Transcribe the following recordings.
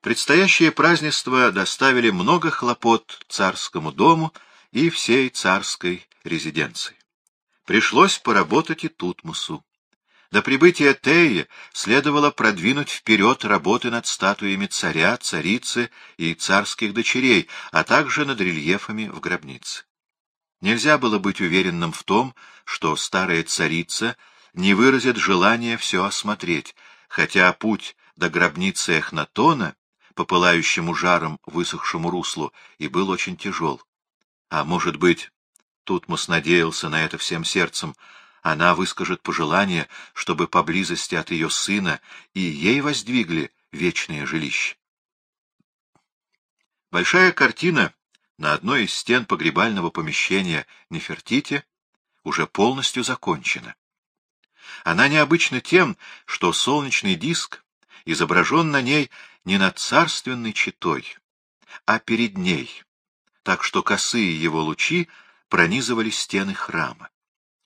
Предстоящие празднества доставили много хлопот царскому дому и всей царской резиденции. Пришлось поработать и Тутмосу. До прибытия Теи следовало продвинуть вперед работы над статуями царя, царицы и царских дочерей, а также над рельефами в гробнице. Нельзя было быть уверенным в том, что старая царица не выразит желания все осмотреть, хотя путь до гробницы Эхнатона по пылающему жаром высохшему руслу и был очень тяжел. А может быть, Тутмос надеялся на это всем сердцем, она выскажет пожелание, чтобы поблизости от ее сына и ей воздвигли вечное жилище. Большая картина на одной из стен погребального помещения Нефертити уже полностью закончена. Она необычна тем, что солнечный диск изображен на ней не над царственной читой, а перед ней, так что косые его лучи пронизывали стены храма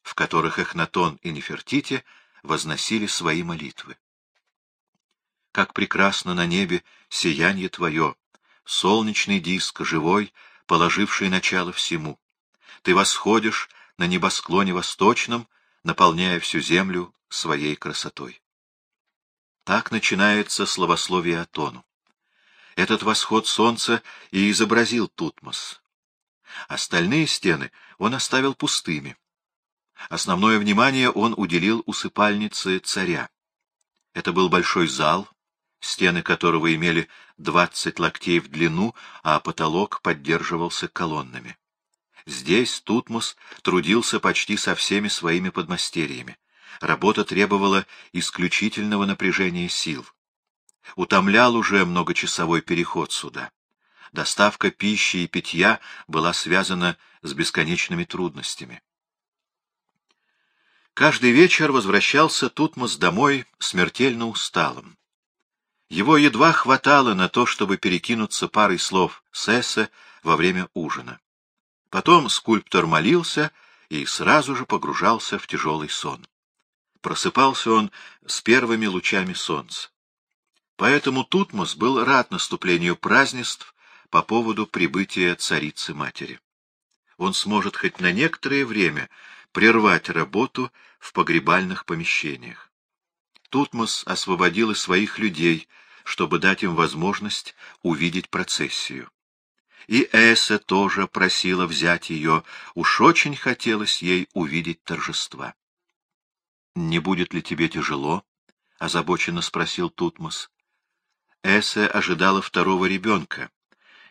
в которых Эхнатон и Нефертити возносили свои молитвы. Как прекрасно на небе сияние твое, солнечный диск живой, положивший начало всему. Ты восходишь на небосклоне восточном, наполняя всю землю своей красотой. Так начинается словословие Атону. Этот восход солнца и изобразил Тутмос. Остальные стены он оставил пустыми. Основное внимание он уделил усыпальнице царя. Это был большой зал, стены которого имели двадцать локтей в длину, а потолок поддерживался колоннами. Здесь Тутмос трудился почти со всеми своими подмастерьями. Работа требовала исключительного напряжения сил. Утомлял уже многочасовой переход сюда. Доставка пищи и питья была связана с бесконечными трудностями. Каждый вечер возвращался Тутмос домой смертельно усталым. Его едва хватало на то, чтобы перекинуться парой слов с Эссе во время ужина. Потом скульптор молился и сразу же погружался в тяжелый сон. Просыпался он с первыми лучами солнца. Поэтому Тутмос был рад наступлению празднеств по поводу прибытия царицы-матери. Он сможет хоть на некоторое время прервать работу в погребальных помещениях. Тутмос освободил и своих людей, чтобы дать им возможность увидеть процессию. И Эса тоже просила взять ее, уж очень хотелось ей увидеть торжества. — Не будет ли тебе тяжело? — озабоченно спросил Тутмос. Эса ожидала второго ребенка,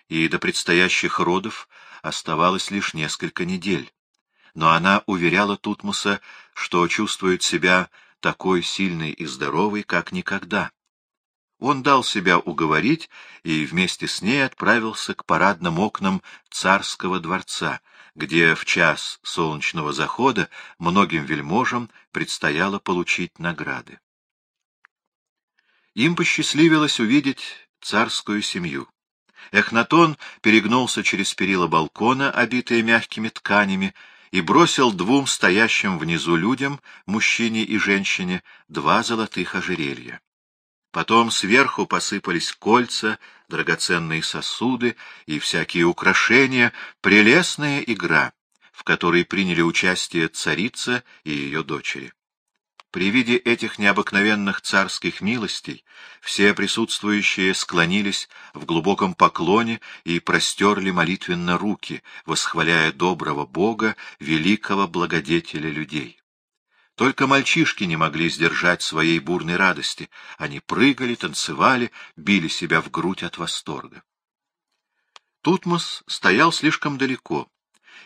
и до предстоящих родов оставалось лишь несколько недель но она уверяла Тутмуса, что чувствует себя такой сильной и здоровой, как никогда. Он дал себя уговорить и вместе с ней отправился к парадным окнам царского дворца, где в час солнечного захода многим вельможам предстояло получить награды. Им посчастливилось увидеть царскую семью. Эхнатон перегнулся через перила балкона, обитые мягкими тканями, и бросил двум стоящим внизу людям, мужчине и женщине, два золотых ожерелья. Потом сверху посыпались кольца, драгоценные сосуды и всякие украшения, прелестная игра, в которой приняли участие царица и ее дочери. При виде этих необыкновенных царских милостей все присутствующие склонились в глубоком поклоне и простерли молитвенно руки, восхваляя доброго Бога, великого благодетеля людей. Только мальчишки не могли сдержать своей бурной радости. Они прыгали, танцевали, били себя в грудь от восторга. Тутмос стоял слишком далеко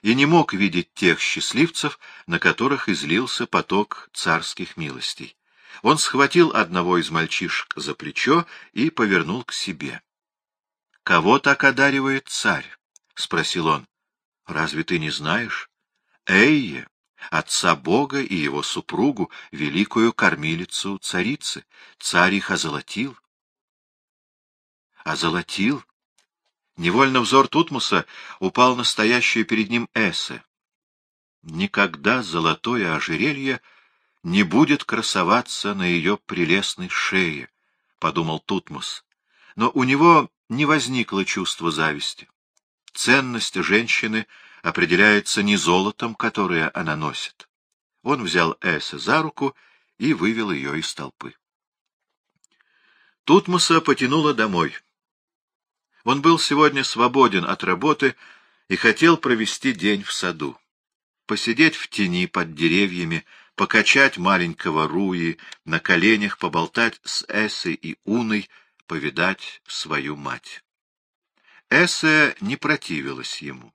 и не мог видеть тех счастливцев, на которых излился поток царских милостей. Он схватил одного из мальчишек за плечо и повернул к себе. — Кого так одаривает царь? — спросил он. — Разве ты не знаешь? — Эйе, отца Бога и его супругу, великую кормилицу царицы. Царь их озолотил. — Озолотил? Невольно взор Тутмуса упал на стоящую перед ним Эссе. Никогда золотое ожерелье не будет красоваться на ее прелестной шее, — подумал Тутмус. но у него не возникло чувства зависти. Ценность женщины определяется не золотом, которое она носит. Он взял Эссе за руку и вывел ее из толпы. Тутмоса потянуло домой. Он был сегодня свободен от работы и хотел провести день в саду. Посидеть в тени под деревьями, покачать маленького Руи, на коленях поболтать с Эссой и Уной, повидать свою мать. Эссе не противилась ему.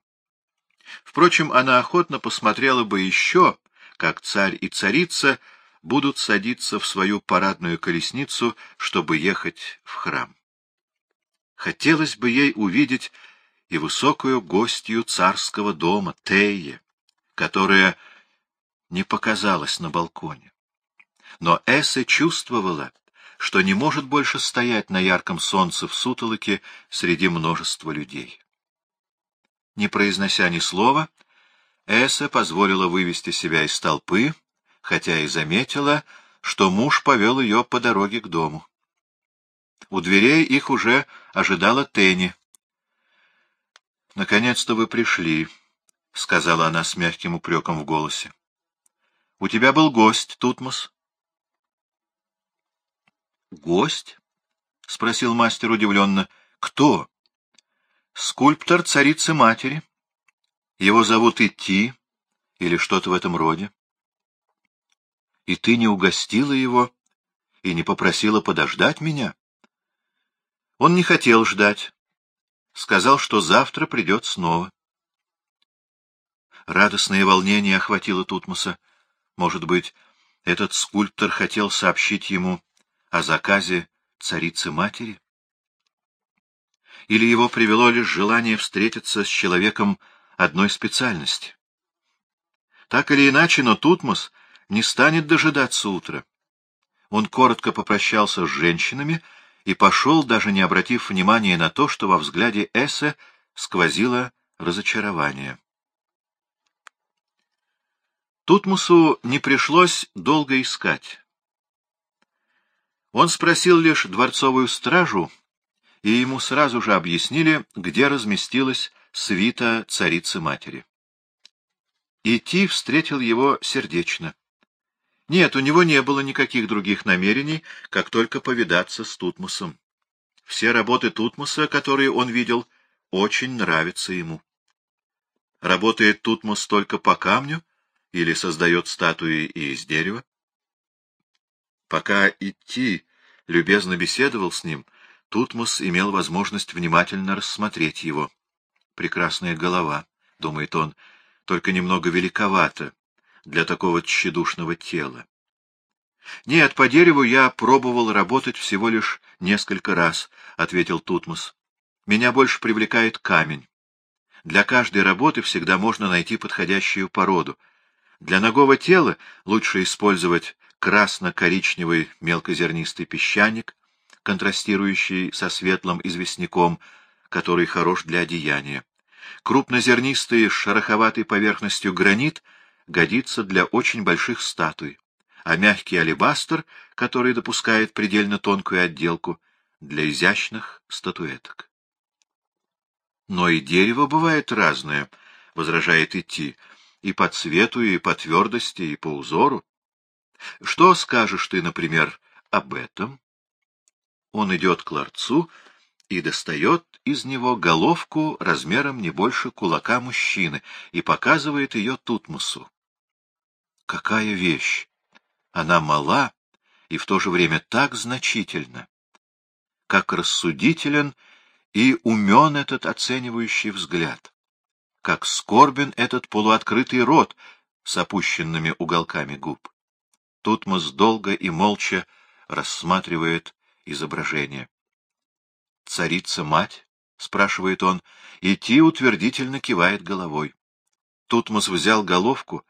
Впрочем, она охотно посмотрела бы еще, как царь и царица будут садиться в свою парадную колесницу, чтобы ехать в храм. Хотелось бы ей увидеть и высокую гостью царского дома, Тейе, которая не показалась на балконе. Но Эссе чувствовала, что не может больше стоять на ярком солнце в сутолоке среди множества людей. Не произнося ни слова, Эссе позволила вывести себя из толпы, хотя и заметила, что муж повел ее по дороге к дому. У дверей их уже ожидала Тенни. — Наконец-то вы пришли, — сказала она с мягким упреком в голосе. — У тебя был гость, Тутмос. — Гость? — спросил мастер удивленно. — Кто? — Скульптор царицы-матери. Его зовут Идти или что-то в этом роде. И ты не угостила его и не попросила подождать меня? Он не хотел ждать. Сказал, что завтра придет снова. Радостное волнение охватило Тутмоса. Может быть, этот скульптор хотел сообщить ему о заказе царицы-матери? Или его привело лишь желание встретиться с человеком одной специальности? Так или иначе, но Тутмос не станет дожидаться утра. Он коротко попрощался с женщинами и пошел, даже не обратив внимания на то, что во взгляде Эссе сквозило разочарование. Тутмусу не пришлось долго искать. Он спросил лишь дворцовую стражу, и ему сразу же объяснили, где разместилась свита царицы-матери. Идти встретил его сердечно. Нет, у него не было никаких других намерений, как только повидаться с Тутмусом. Все работы Тутмуса, которые он видел, очень нравятся ему. Работает Тутмус только по камню, или создает статуи из дерева? Пока идти любезно беседовал с ним, Тутмос имел возможность внимательно рассмотреть его. Прекрасная голова, — думает он, — только немного великовата для такого тщедушного тела. Нет, по дереву я пробовал работать всего лишь несколько раз, — ответил Тутмос. Меня больше привлекает камень. Для каждой работы всегда можно найти подходящую породу — для ногого тела лучше использовать красно-коричневый мелкозернистый песчаник, контрастирующий со светлым известняком, который хорош для одеяния. Крупнозернистый с шероховатой поверхностью гранит годится для очень больших статуй, а мягкий алебастр, который допускает предельно тонкую отделку, для изящных статуэток. Но и дерево бывает разное, — возражает Идти, и по цвету, и по твердости, и по узору. Что скажешь ты, например, об этом? Он идет к ларцу и достает из него головку размером не больше кулака мужчины и показывает ее Тутмосу. Какая вещь! Она мала и в то же время так значительна. Как рассудителен и умен этот оценивающий взгляд как скорбен этот полуоткрытый рот с опущенными уголками губ. Тутмос долго и молча рассматривает изображение. «Царица-мать?» — спрашивает он, и утвердительно кивает головой. Тутмос взял головку,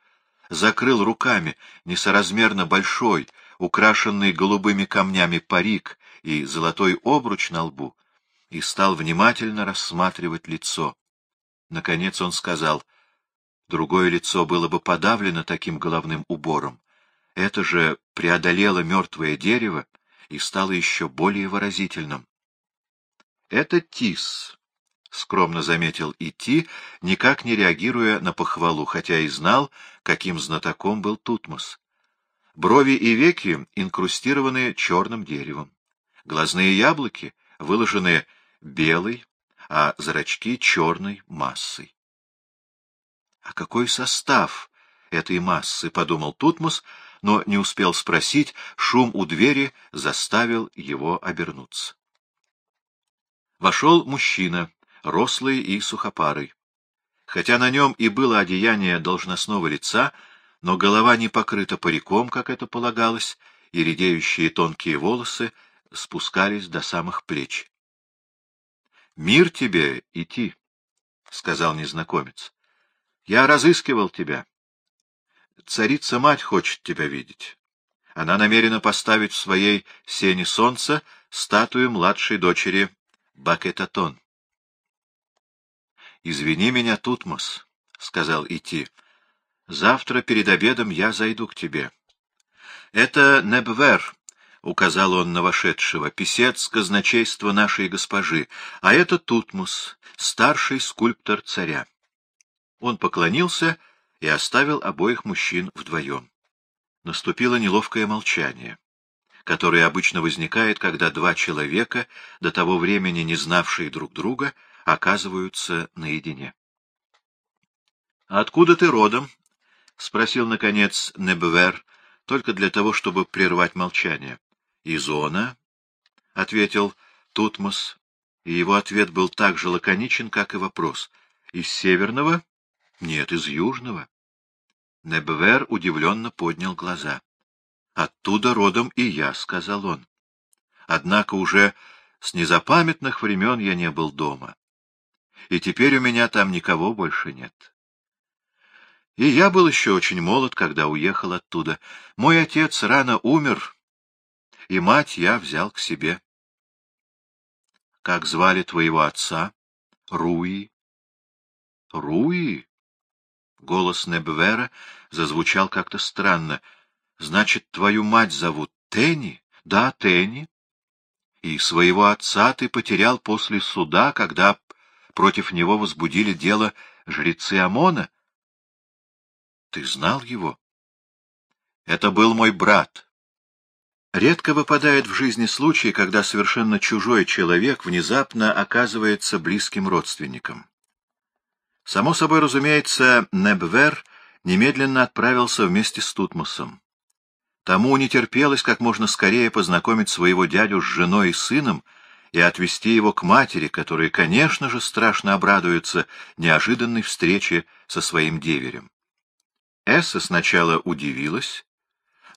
закрыл руками несоразмерно большой, украшенный голубыми камнями парик и золотой обруч на лбу, и стал внимательно рассматривать лицо. Наконец он сказал, другое лицо было бы подавлено таким головным убором. Это же преодолело мертвое дерево и стало еще более выразительным. это Тис, — скромно заметил Ити, никак не реагируя на похвалу, хотя и знал, каким знатоком был Тутмос. Брови и веки инкрустированы черным деревом. Глазные яблоки выложены белой, а зрачки — черной массой. — А какой состав этой массы? — подумал Тутмос, но не успел спросить, шум у двери заставил его обернуться. Вошел мужчина, рослый и сухопарый. Хотя на нем и было одеяние должностного лица, но голова не покрыта париком, как это полагалось, и редеющие тонкие волосы спускались до самых плеч. — Мир тебе идти, — сказал незнакомец. — Я разыскивал тебя. Царица-мать хочет тебя видеть. Она намерена поставить в своей сене солнца статую младшей дочери Бакетатон. — Извини меня, Тутмос, — сказал Ити. — Завтра перед обедом я зайду к тебе. — Это Небвер, — указал он на вошедшего, — писец казначейства нашей госпожи, а это Тутмос, старший скульптор царя. Он поклонился и оставил обоих мужчин вдвоем. Наступило неловкое молчание, которое обычно возникает, когда два человека, до того времени не знавшие друг друга, оказываются наедине. — Откуда ты родом? — спросил, наконец, Небвер, только для того, чтобы прервать молчание. «Изона», — ответил Тутмос, и его ответ был так же лаконичен, как и вопрос. «Из северного?» «Нет, из южного». Небвер удивленно поднял глаза. «Оттуда родом и я», — сказал он. «Однако уже с незапамятных времен я не был дома, и теперь у меня там никого больше нет». И я был еще очень молод, когда уехал оттуда. Мой отец рано умер, и мать я взял к себе. — Как звали твоего отца? — Руи. — Руи? Голос Небвера зазвучал как-то странно. — Значит, твою мать зовут Тенни? — Да, Тенни. — И своего отца ты потерял после суда, когда против него возбудили дело жрецы Амона? — Ты знал его? — Это был мой брат. Редко выпадает в жизни случай, когда совершенно чужой человек внезапно оказывается близким родственником. Само собой разумеется, Небвер немедленно отправился вместе с Тутмосом. Тому не терпелось как можно скорее познакомить своего дядю с женой и сыном и отвезти его к матери, которая, конечно же, страшно обрадуется неожиданной встрече со своим деверем. Эсса сначала удивилась,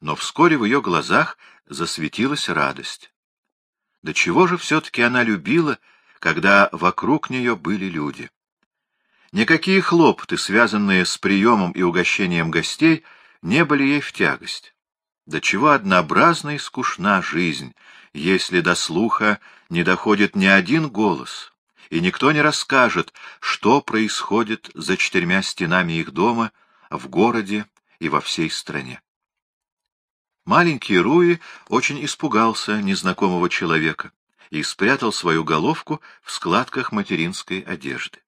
но вскоре в ее глазах засветилась радость. До чего же все-таки она любила, когда вокруг нее были люди? Никакие хлопоты, связанные с приемом и угощением гостей, не были ей в тягость. До чего однообразна и скучна жизнь, если до слуха не доходит ни один голос, и никто не расскажет, что происходит за четырьмя стенами их дома, в городе и во всей стране. Маленький Руи очень испугался незнакомого человека и спрятал свою головку в складках материнской одежды. —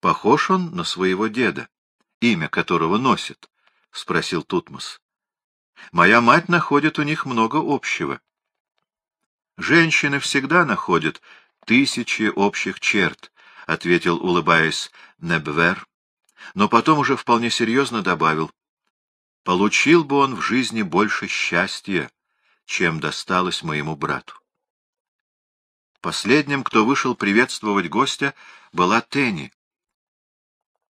Похож он на своего деда, имя которого носит? — спросил Тутмос. — Моя мать находит у них много общего. Женщины всегда находят тысячи общих черт, — ответил, улыбаясь, Небвер, но потом уже вполне серьезно добавил. Получил бы он в жизни больше счастья, чем досталось моему брату. Последним, кто вышел приветствовать гостя, была Тенни. —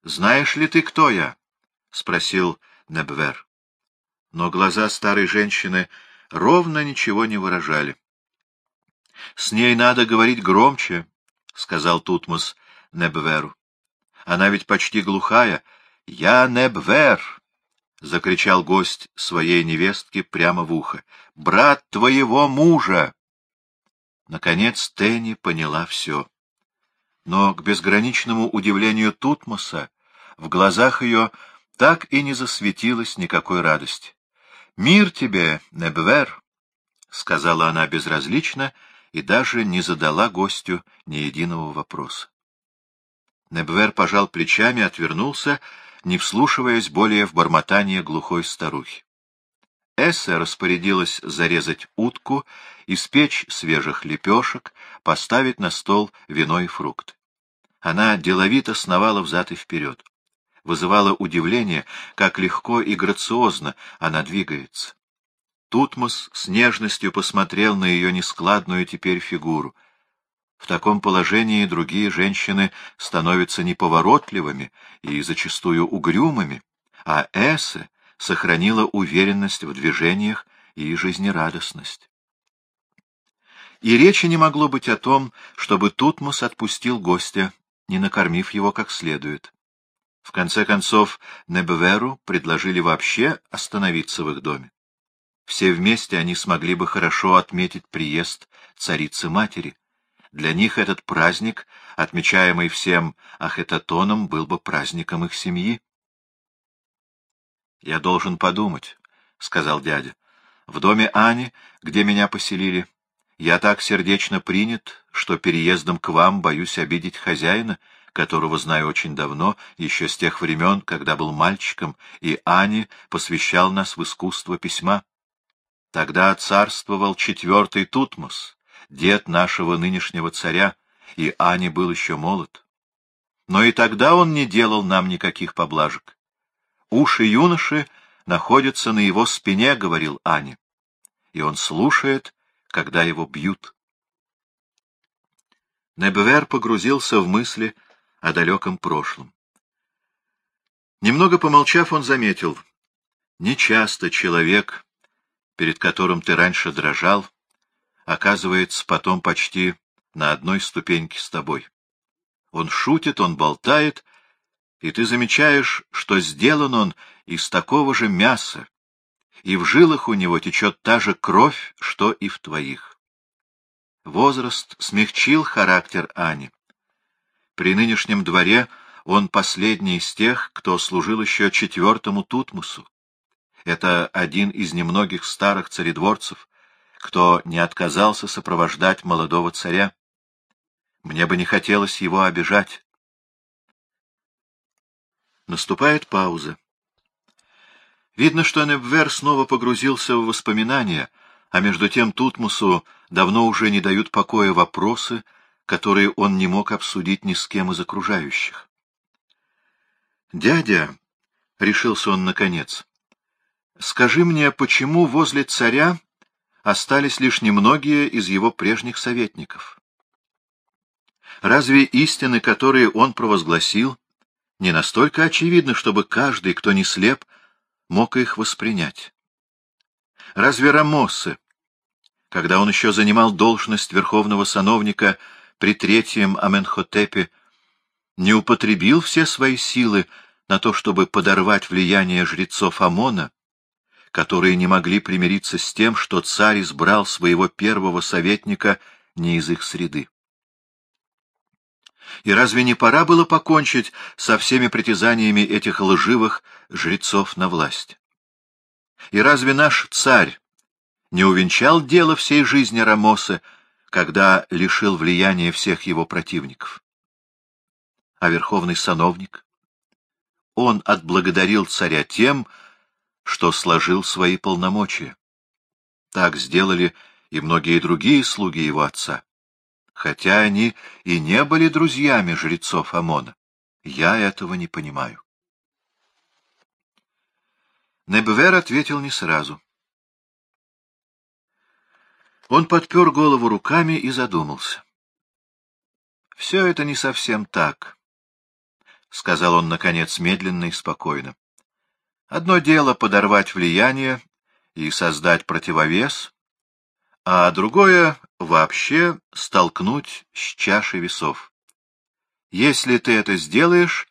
Знаешь ли ты, кто я? — спросил Небвер. Но глаза старой женщины ровно ничего не выражали. — С ней надо говорить громче, — сказал Тутмос Небверу. — Она ведь почти глухая. — Я Небвер! — закричал гость своей невестке прямо в ухо. — Брат твоего мужа! Наконец Тенни поняла все. Но, к безграничному удивлению Тутмоса, в глазах ее так и не засветилось никакой радости. — Мир тебе, Небвер! — сказала она безразлично и даже не задала гостю ни единого вопроса. Небвер пожал плечами, отвернулся, не вслушиваясь более в бормотание глухой старухи. Эсса распорядилась зарезать утку, испечь свежих лепешек, поставить на стол вино и фрукты. Она деловито сновала взад и вперед. Вызывало удивление, как легко и грациозно она двигается. Тутмос с нежностью посмотрел на ее нескладную теперь фигуру. В таком положении другие женщины становятся неповоротливыми и зачастую угрюмыми, а Эссе сохранила уверенность в движениях и жизнерадостность. И речи не могло быть о том, чтобы Тутмос отпустил гостя, не накормив его как следует. В конце концов, Небеверу предложили вообще остановиться в их доме. Все вместе они смогли бы хорошо отметить приезд царицы-матери. Для них этот праздник, отмечаемый всем Ахетатоном, был бы праздником их семьи. «Я должен подумать», — сказал дядя. «В доме Ани, где меня поселили, я так сердечно принят, что переездом к вам боюсь обидеть хозяина, которого знаю очень давно, еще с тех времен, когда был мальчиком, и Ани посвящал нас в искусство письма. Тогда царствовал четвертый Тутмос, дед нашего нынешнего царя, и Ани был еще молод. Но и тогда он не делал нам никаких поблажек. Уши юноши находятся на его спине, — говорил Ани, и он слушает, когда его бьют. Небвер погрузился в мысли о далеком прошлом. Немного помолчав, он заметил, нечасто человек, перед которым ты раньше дрожал, оказывается потом почти на одной ступеньке с тобой. Он шутит, он болтает, и ты замечаешь, что сделан он из такого же мяса, и в жилах у него течет та же кровь, что и в твоих. Возраст смягчил характер Ани. При нынешнем дворе он последний из тех, кто служил еще четвертому Тутмусу. Это один из немногих старых царедворцев, кто не отказался сопровождать молодого царя. Мне бы не хотелось его обижать. Наступает пауза. Видно, что Небвер снова погрузился в воспоминания, а между тем Тутмусу давно уже не дают покоя вопросы, которые он не мог обсудить ни с кем из окружающих. «Дядя», — решился он наконец, — «скажи мне, почему возле царя остались лишь немногие из его прежних советников? Разве истины, которые он провозгласил, не настолько очевидны, чтобы каждый, кто не слеп, мог их воспринять. Разве Рамосы, когда он еще занимал должность верховного сановника при третьем Аменхотепе, не употребил все свои силы на то, чтобы подорвать влияние жрецов Амона, которые не могли примириться с тем, что царь избрал своего первого советника не из их среды? И разве не пора было покончить со всеми притязаниями этих лживых жрецов на власть? И разве наш царь не увенчал дело всей жизни Рамоса, когда лишил влияния всех его противников? А верховный сановник? Он отблагодарил царя тем, что сложил свои полномочия. Так сделали и многие другие слуги его отца хотя они и не были друзьями жрецов Амона. Я этого не понимаю. Небвер ответил не сразу. Он подпер голову руками и задумался. — Все это не совсем так, — сказал он, наконец, медленно и спокойно. — Одно дело подорвать влияние и создать противовес, а другое — вообще столкнуть с чашей весов. Если ты это сделаешь,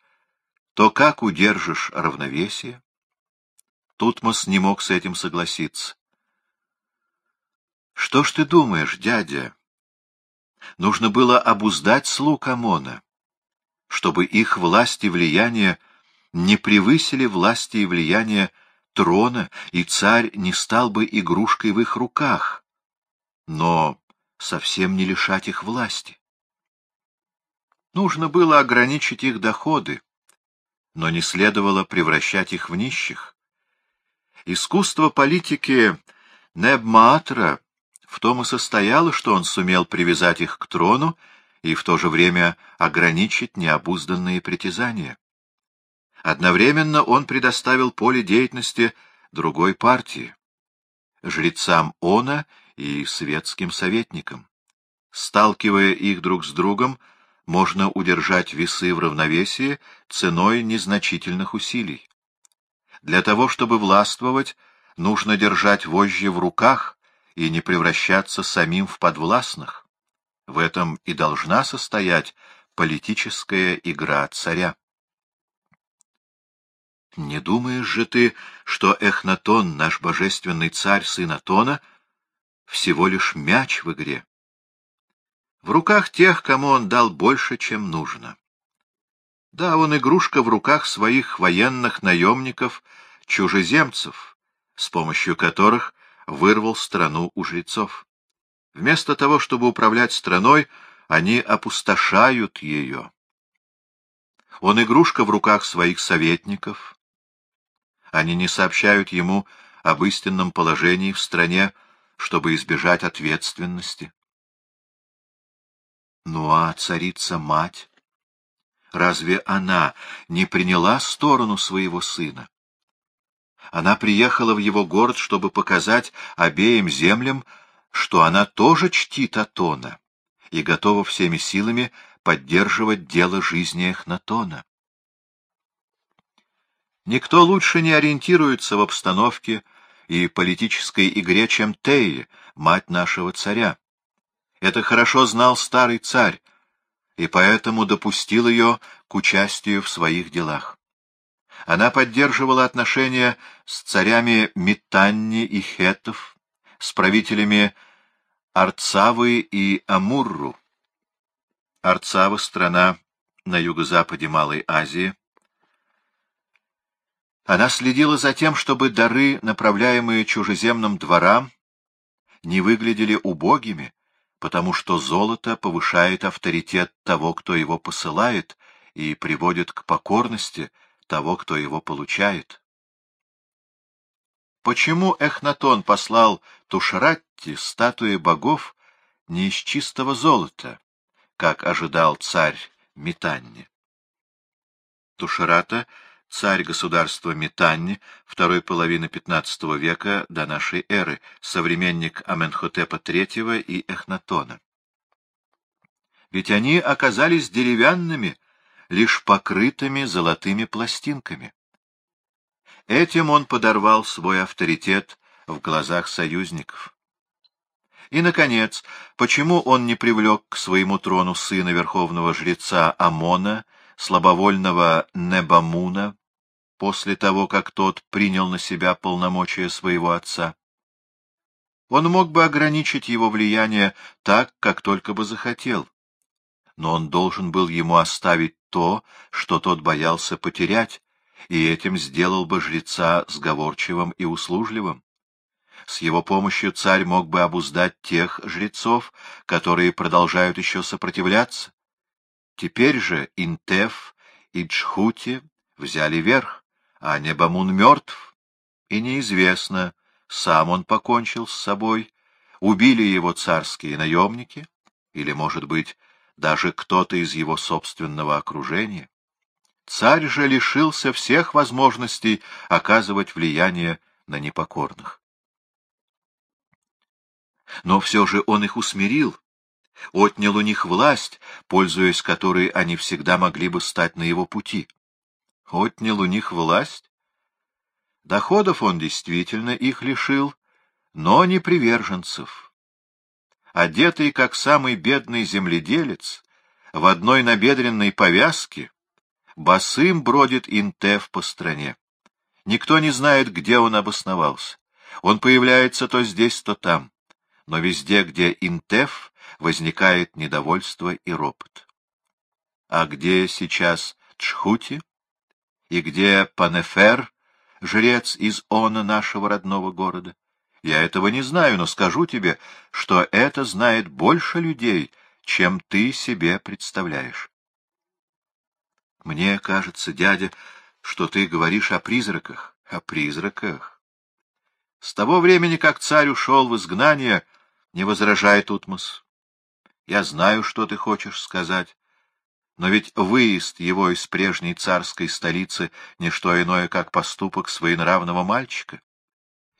то как удержишь равновесие? Тутмос не мог с этим согласиться. Что ж ты думаешь, дядя? Нужно было обуздать слуг Амона, чтобы их власть и влияние не превысили власти и влияние трона, и царь не стал бы игрушкой в их руках. Но совсем не лишать их власти. Нужно было ограничить их доходы, но не следовало превращать их в нищих. Искусство политики Небмаатра в том и состояло, что он сумел привязать их к трону и в то же время ограничить необузданные притязания. Одновременно он предоставил поле деятельности другой партии, жрецам Она и светским советникам. Сталкивая их друг с другом, можно удержать весы в равновесии ценой незначительных усилий. Для того, чтобы властвовать, нужно держать вожжи в руках и не превращаться самим в подвластных. В этом и должна состоять политическая игра царя. Не думаешь же ты, что Эхнатон, наш божественный царь, сын Атона, всего лишь мяч в игре? В руках тех, кому он дал больше, чем нужно. Да, он игрушка в руках своих военных наемников, чужеземцев, с помощью которых вырвал страну у жрецов. Вместо того, чтобы управлять страной, они опустошают ее. Он игрушка в руках своих советников. Они не сообщают ему об истинном положении в стране, чтобы избежать ответственности. Ну а царица-мать? Разве она не приняла сторону своего сына? Она приехала в его город, чтобы показать обеим землям, что она тоже чтит Атона и готова всеми силами поддерживать дело жизни Эхнатона. Никто лучше не ориентируется в обстановке и политической игре, чем Теи, мать нашего царя. Это хорошо знал старый царь, и поэтому допустил ее к участию в своих делах. Она поддерживала отношения с царями Митанни и Хетов, с правителями Арцавы и Амурру. Арцава — страна на юго-западе Малой Азии. Она следила за тем, чтобы дары, направляемые чужеземным дворам, не выглядели убогими, потому что золото повышает авторитет того, кто его посылает, и приводит к покорности того, кто его получает. Почему Эхнатон послал Тушратти статуи богов не из чистого золота, как ожидал царь Митанни? Тушарата — царь государства Митанни второй половины XV века до нашей эры, современник Аменхотепа III и Эхнатона. Ведь они оказались деревянными, лишь покрытыми золотыми пластинками. Этим он подорвал свой авторитет в глазах союзников. И, наконец, почему он не привлек к своему трону сына верховного жреца Амона, слабовольного Небамуна, после того, как тот принял на себя полномочия своего отца? Он мог бы ограничить его влияние так, как только бы захотел, но он должен был ему оставить то, что тот боялся потерять, и этим сделал бы жреца сговорчивым и услужливым. С его помощью царь мог бы обуздать тех жрецов, которые продолжают еще сопротивляться. Теперь же Интеф и Джхути взяли верх, а Небамун мертв, и неизвестно, сам он покончил с собой, убили его царские наемники, или, может быть, даже кто-то из его собственного окружения. Царь же лишился всех возможностей оказывать влияние на непокорных. Но все же он их усмирил, отнял у них власть, пользуясь которой они всегда могли бы стать на его пути. Отнял у них власть? Доходов он действительно их лишил, но не приверженцев. Одетый, как самый бедный земледелец, в одной набедренной повязке, Босым бродит Интеф по стране. Никто не знает, где он обосновался. Он появляется то здесь, то там. Но везде, где Интеф, возникает недовольство и ропот. А где сейчас Чхути? И где Панефер, жрец из Она нашего родного города? Я этого не знаю, но скажу тебе, что это знает больше людей, чем ты себе представляешь. Мне кажется, дядя, что ты говоришь о призраках. О призраках. С того времени, как царь ушел в изгнание, не возражает Утмос. Я знаю, что ты хочешь сказать. Но ведь выезд его из прежней царской столицы — не что иное, как поступок своенравного мальчика.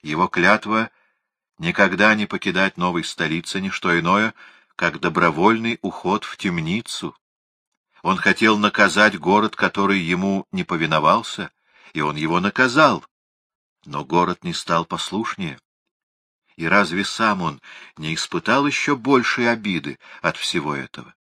Его клятва — никогда не покидать новой столицы — не что иное, как добровольный уход в темницу. Он хотел наказать город, который ему не повиновался, и он его наказал. Но город не стал послушнее. И разве сам он не испытал еще большей обиды от всего этого?